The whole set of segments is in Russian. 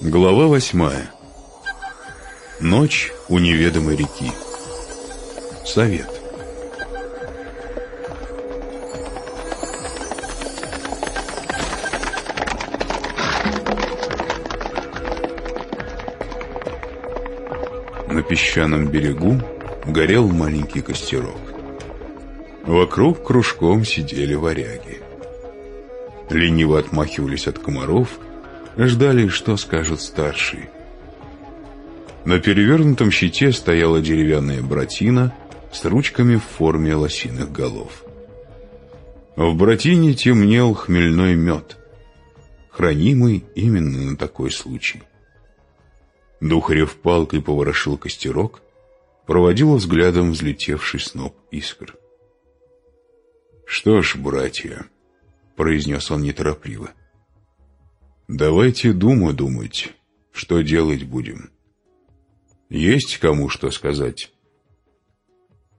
Глава восьмая. Ночь у неведомой реки. Совет. На песчаном берегу горел маленький костерок. Вокруг кружком сидели варяги. Лениво отмахивались от комаров Ждали, что скажут старшие. На перевернутом щите стояла деревянная братина с ручками в форме лосиных голов. В братине темнел хмельной мед, хранимый именно на такой случай. Духарев палкой поворошил костерок, проводил взглядом взлетевший сноп искр. «Что ж, братья», — произнес он неторопливо, — Давайте думу думать, что делать будем. Есть кому что сказать?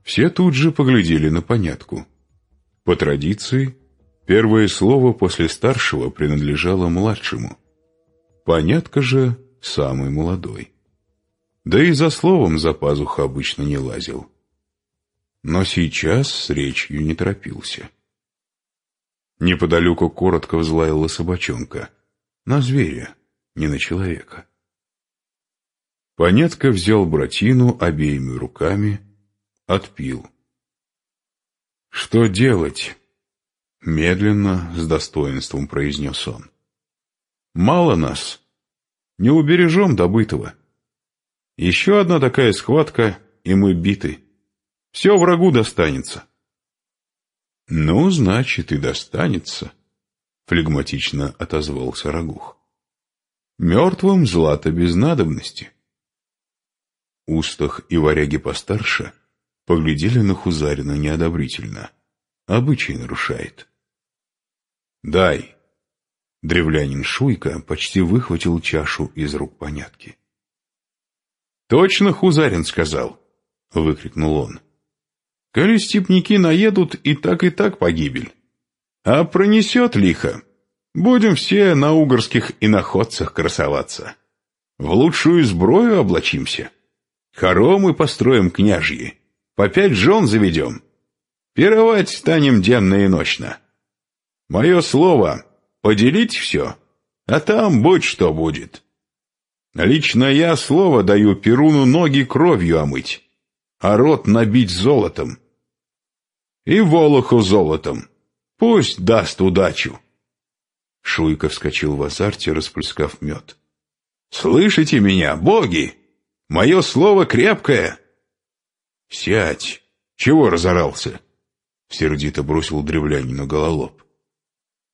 Все тут же поглядели на понятку. По традиции, первое слово после старшего принадлежало младшему. Понятка же самый молодой. Да и за словом за пазуху обычно не лазил. Но сейчас с речью не торопился. Неподалеку коротко взлаяла собачонка — на зверя, не на человека. Понятко взял братину обеими руками, отпил. «Что делать?» — медленно, с достоинством произнес он. «Мало нас. Не убережем добытого. Еще одна такая схватка, и мы биты. Все врагу достанется». «Ну, значит, и достанется», флегматично отозвался Рагух. Мертвым злато без надобности. Устах и варяги постарше поглядели на Хузарина неодобрительно. Обычай нарушает. «Дай!» Древлянин Шуйка почти выхватил чашу из рук понятки. «Точно Хузарин сказал!» — выкрикнул он. «Коли степники наедут, и так и так погибель. А пронесет лихо. Будем все на угорских иноходцах красоваться. В лучшую сброю облачимся. Хоромы построим княжьи. По пять жен заведем. Пировать станем денно и ночно. Мое слово — поделить все, а там будь что будет. Лично я слово даю Перуну ноги кровью омыть, а рот набить золотом. И Волоху золотом. Пусть даст удачу. Шуйка вскочил в азарте, расплескав мед. «Слышите меня, боги? Мое слово крепкое!» «Сядь! Чего разорался?» Сердито бросил древлянину гололоб.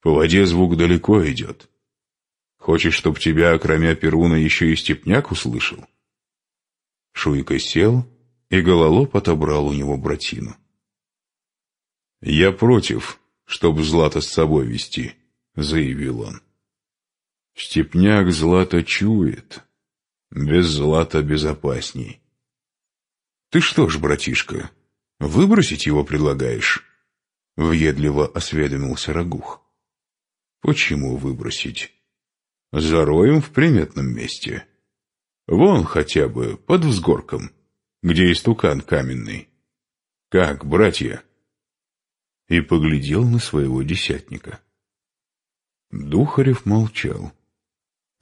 «По воде звук далеко идет. Хочешь, чтоб тебя, кроме Перуна, еще и степняк услышал?» Шуйка сел, и гололоб отобрал у него братину. «Я против», чтобы злато с собой вести», — заявил он. «Степняк злато чует. Без злата безопасней». «Ты что ж, братишка, выбросить его предлагаешь?» — въедливо осведомился Рагух. «Почему выбросить? Зароем в приметном месте. Вон хотя бы под взгорком, где истукан каменный. Как, братья?» И поглядел на своего десятника. Духарев молчал.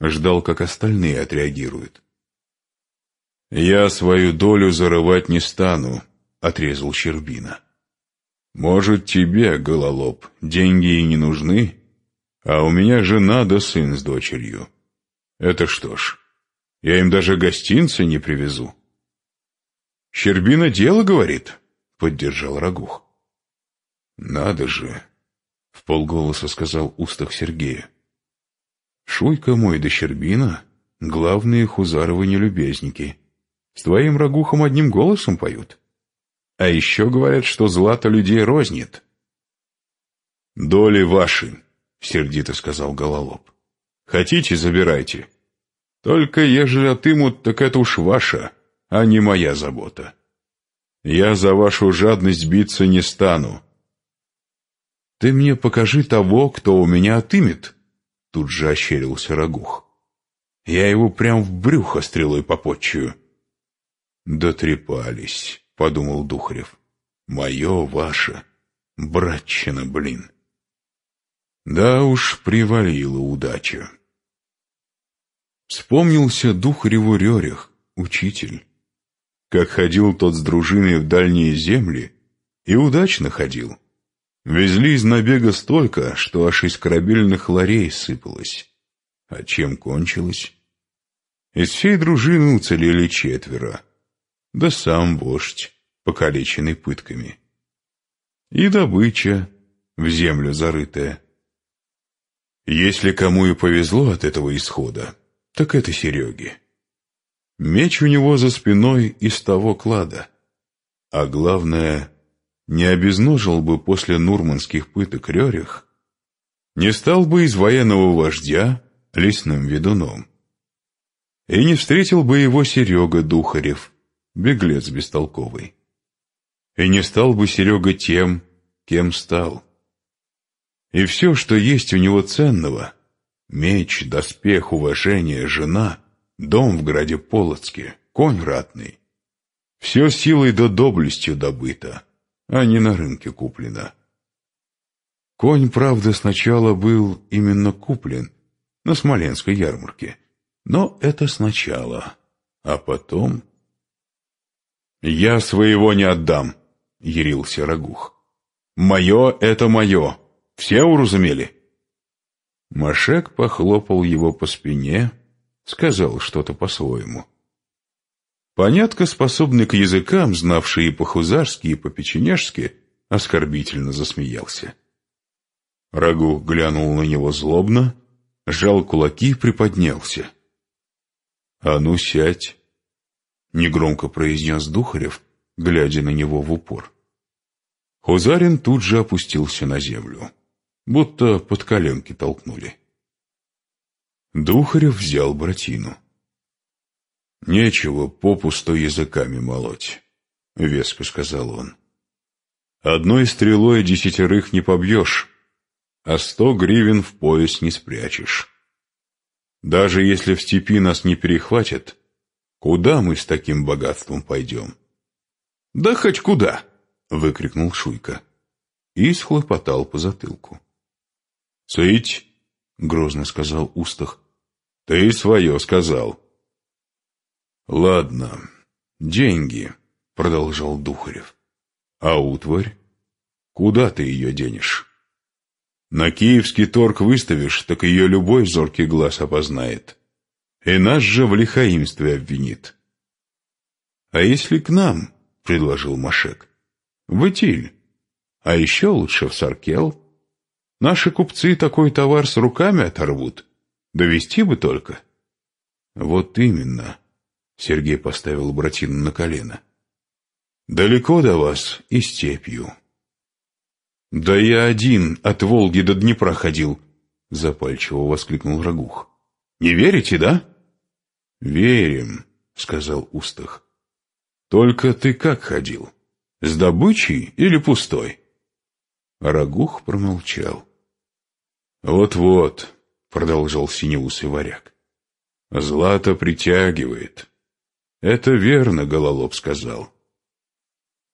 Ждал, как остальные отреагируют. «Я свою долю зарывать не стану», — отрезал Щербина. «Может, тебе, гололоб, деньги и не нужны, а у меня жена да сын с дочерью. Это что ж, я им даже гостинцы не привезу». «Щербина дело, — говорит», — поддержал Рагух. «Надо же!» — в полголоса сказал устах Сергея. «Шуйка мой да Щербина — главные хузаровы нелюбезники. С твоим рагухом одним голосом поют. А еще говорят, что злато людей рознит». «Доли ваши!» — сердито сказал Гололоб. «Хотите, забирайте. Только ежели отымут, так это уж ваша, а не моя забота. Я за вашу жадность биться не стану». «Ты мне покажи того, кто у меня отымет», — тут же ощерился Рагух. Я его прям в брюхо стрелой попотчую. Дотрепались, подумал Духарев. Мое, ваше, братчина, блин. Да уж, привалила удача. Вспомнился Духареву Рерих, учитель. Как ходил тот с дружиной в дальние земли, и удачно ходил. Везли из набега столько, что аж из корабельных ларей сыпалось. А чем кончилось? Из всей дружины уцелели четверо. Да сам вождь, покалеченный пытками. И добыча в землю зарытая. Если кому и повезло от этого исхода, так это Сереге. Меч у него за спиной из того клада. А главное, не обезножил бы после нурманских пыток Рерих, не стал бы из военного вождя лесным ведуном. И не встретил бы его Серега Духарев, беглец бестолковый. И не стал бы Серега тем, кем стал. И все, что есть у него ценного — меч, доспех, уважение, жена, дом в граде Полоцке, конь ратный — все силой да доблестью добыто, а не на рынке куплено. Конь, правда, сначала был именно куплен на Смоленской ярмарке, но это сначала, а потом... «Я своего не отдам», — ярился Рагух. «Мое — это мое, все уразумели?» Машек похлопал его по спине, сказал что-то по-своему. Понятко, способный к языкам, знавший и по-хузарски, и по-печенежски, оскорбительно засмеялся. Рагу глянул на него злобно, сжал кулаки и приподнялся. «А ну, сядь!» — негромко произнес Духарев, глядя на него в упор. Хузарин тут же опустился на землю, будто под коленки толкнули. Духарев взял братину. «Нечего попусту языками молоть», — веско сказал он. «Одной стрелой десятерых не побьешь, а сто гривен в пояс не спрячешь. Даже если в степи нас не перехватят, куда мы с таким богатством пойдем? — Да хоть куда! — выкрикнул Шуйка и схлопотал по затылку. — Цыть! — грозно сказал Устах. — Ты свое сказал. — Ладно, деньги, — продолжал Духарев. — А утварь? Куда ты ее денешь? На киевский торг выставишь, так ее любой зоркий глаз опознает. И нас же в лихаимстве обвинит. — А если к нам? — предложил Машек. — В Итиль. А еще лучше в Саркел. Наши купцы такой товар с руками оторвут. Довести бы только. — Вот именно. Сергей поставил братину на колено. — Далеко до вас и степью. «Да я один от Волги до Днепра ходил», — запальчиво воскликнул Рагух. «Не верите, да?» «Верим», — сказал Устах. «Только ты как ходил? С добычей или пустой?» Рагух промолчал. «Вот-вот», — продолжал синеусый варяг, — «злато притягивает». «Это верно», — Гололоб сказал.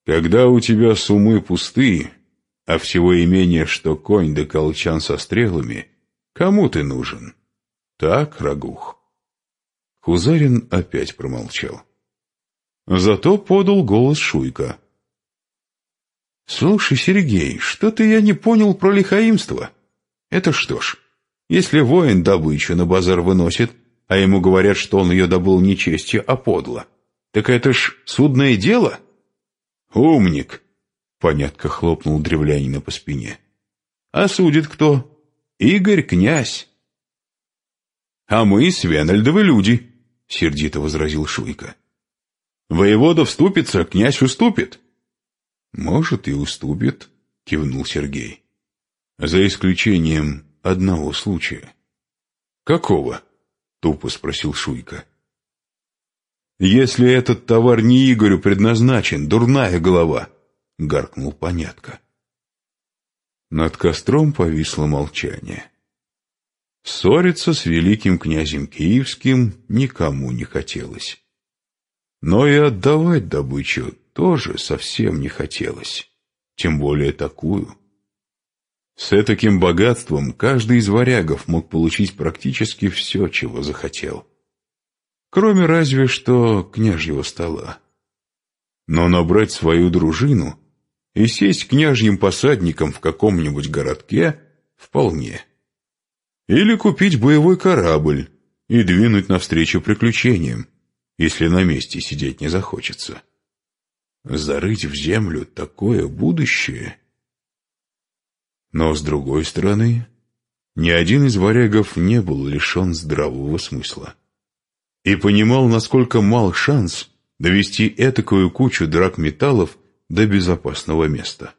«Когда у тебя сумы пустые, а всего имения, что конь да колчан со стрелами, кому ты нужен? Так, Рагух. Хузарин опять промолчал. Зато подал голос Шуйка. «Слушай, Сергей, что-то я не понял про лихаимство. Это что ж, если воин добычу на базар выносит, а ему говорят, что он ее добыл не честью, а подло, так это ж судное дело?» «Умник!» Понятко хлопнул древлянина по спине. «А судит кто? Игорь, князь!» «А мы свенальдовы люди», — сердито возразил Шуйка. «Воевода вступится, князь уступит». «Может, и уступит», — кивнул Сергей. «За исключением одного случая». «Какого?» — тупо спросил Шуйка. «Если этот товар не Игорю предназначен, дурная голова», — гаркнул понятко. Над костром повисло молчание. Ссориться с великим князем Киевским никому не хотелось. Но и отдавать добычу тоже совсем не хотелось, тем более такую. С таким богатством каждый из варягов мог получить практически все, чего захотел. Кроме разве что княжьего стола. Но набрать свою дружину и сесть княжьим посадником в каком-нибудь городке вполне. Или купить боевой корабль и двинуть навстречу приключениям, если на месте сидеть не захочется. Зарыть в землю такое будущее — но, с другой стороны, ни один из варягов не был лишен здравого смысла. И понимал, насколько мал шанс довести этакую кучу драгметаллов до безопасного места.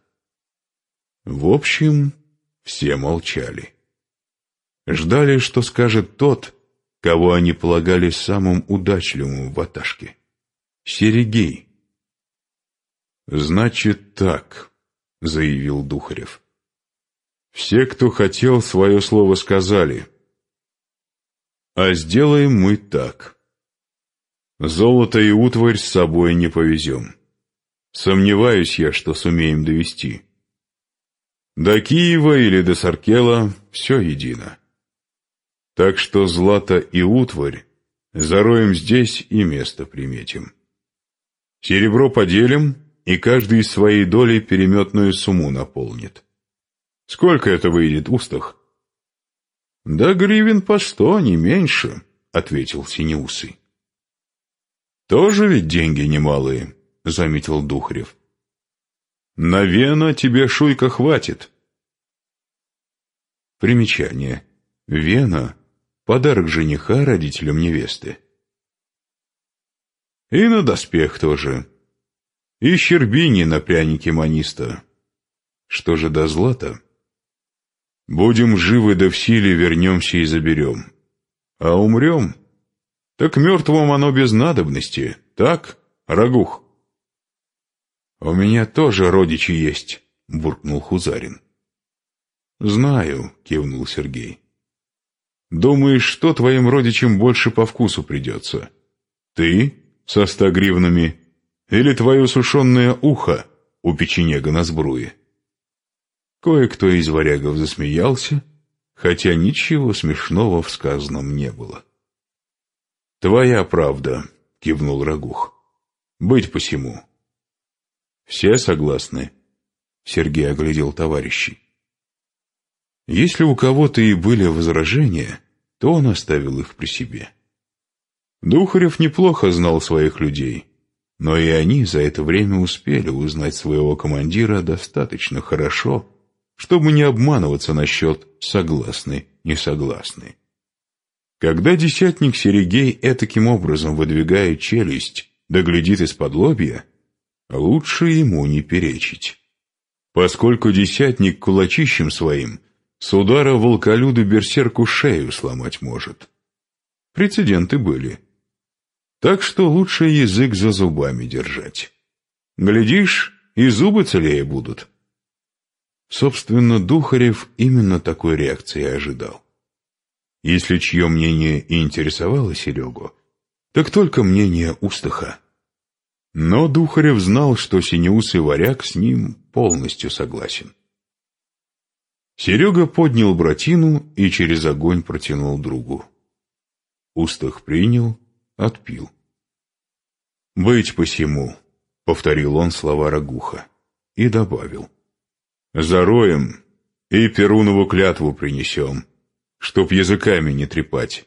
В общем, все молчали. Ждали, что скажет тот, кого они полагали самым удачливым в ваташке. Серегей. «Значит так», — заявил Духарев. Все, кто хотел, свое слово сказали. А сделаем мы так. Золото и утварь с собой не повезем. Сомневаюсь я, что сумеем довести. До Киева или до Саркела все едино. Так что злато и утварь зароем здесь и место приметим. Серебро поделим, и каждый из своей доли переметную сумму наполнит. Сколько это выйдет, устах? Да гривен по сто, не меньше, ответил Синеусый. Тоже ведь деньги немалые, заметил Духарев. На вена тебе шуйка хватит. Примечание. Вена — подарок жениха родителям невесты. И на доспех тоже. И щербини на прянике маниста. Что же до злата? Будем живы да в силе вернемся и заберем. А умрем? Так мертвым оно без надобности, так, Рагух? У меня тоже родичи есть, буркнул Хузарин. Знаю, кивнул Сергей. Думаешь, что твоим родичам больше по вкусу придется? Ты со ста гривнами или твое сушеное ухо у печенега на сбруе? Кое-кто из варягов засмеялся, хотя ничего смешного в сказанном не было. «Твоя правда», — кивнул Рагух. «Быть посему». «Все согласны?» — Сергей оглядел товарищей. Если у кого-то и были возражения, то он оставил их при себе. Духарев неплохо знал своих людей, но и они за это время успели узнать своего командира достаточно хорошо, чтобы не обманываться насчет согласны, не согласны. Когда десятник Серегей этаким образом выдвигает челюсть, да из-под лобья, лучше ему не перечить. Поскольку десятник кулачищем своим с удара волколюду берсерку шею сломать может. Прецеденты были. Так что лучше язык за зубами держать. Глядишь, и зубы целее будут. Собственно, Духарев именно такой реакции ожидал. Если чье мнение и интересовало Серегу, так только мнение Устаха. Но Духарев знал, что Синеусый варяг с ним полностью согласен. Серега поднял братину и через огонь протянул другу. Устах принял, отпил. «Быть посему», — повторил он слова Рагуха и добавил. Зароем и Перунову клятву принесем, чтоб языками не трепать.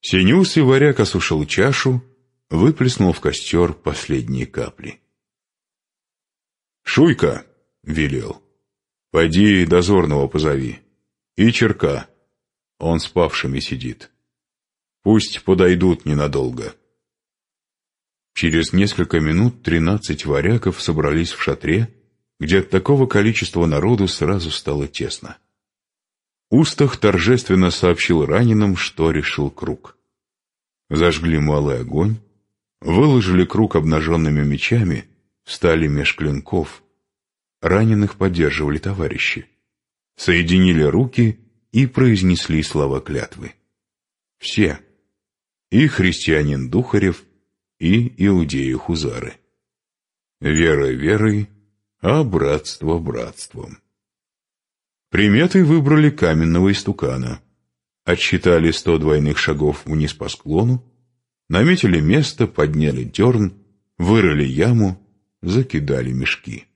Синюс и варяг осушил чашу, выплеснул в костер последние капли. «Шуйка!» — велел. «Пойди дозорного позови. И черка. Он с павшими сидит. Пусть подойдут ненадолго». Через несколько минут тринадцать варяков собрались в шатре, где от такого количества народу сразу стало тесно. Устах торжественно сообщил раненым, что решил круг. Зажгли малый огонь, выложили круг обнаженными мечами, встали меж клинков. Раненых поддерживали товарищи. Соединили руки и произнесли слова клятвы. Все. И христианин Духарев, и иудеи Хузары. Вера верой, а братство братством. Приметой выбрали каменного истукана. Отсчитали сто двойных шагов вниз по склону, наметили место, подняли дерн, вырыли яму, закидали мешки.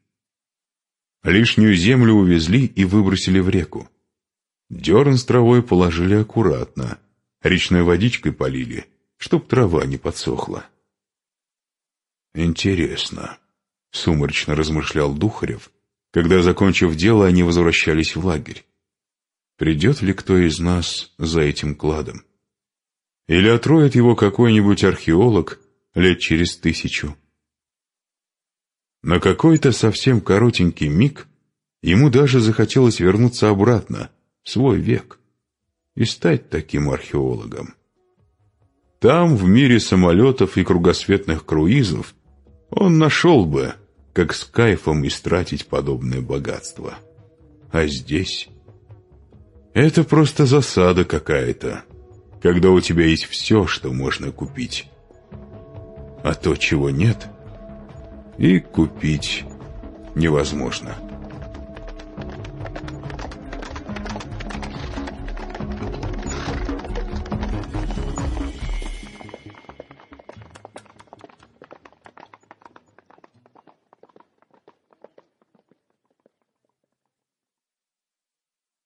Лишнюю землю увезли и выбросили в реку. Дерн с травой положили аккуратно, речной водичкой полили, чтоб трава не подсохла. «Интересно», — сумрачно размышлял Духарев, когда, закончив дело, они возвращались в лагерь. «Придет ли кто из нас за этим кладом? Или отроет его какой-нибудь археолог лет через тысячу?» На какой-то совсем коротенький миг ему даже захотелось вернуться обратно, в свой век, и стать таким археологом. Там, в мире самолетов и кругосветных круизов, он нашел бы, как с кайфом истратить подобное богатство. А здесь... Это просто засада какая-то, когда у тебя есть все, что можно купить. А то, чего нет, и купить невозможно.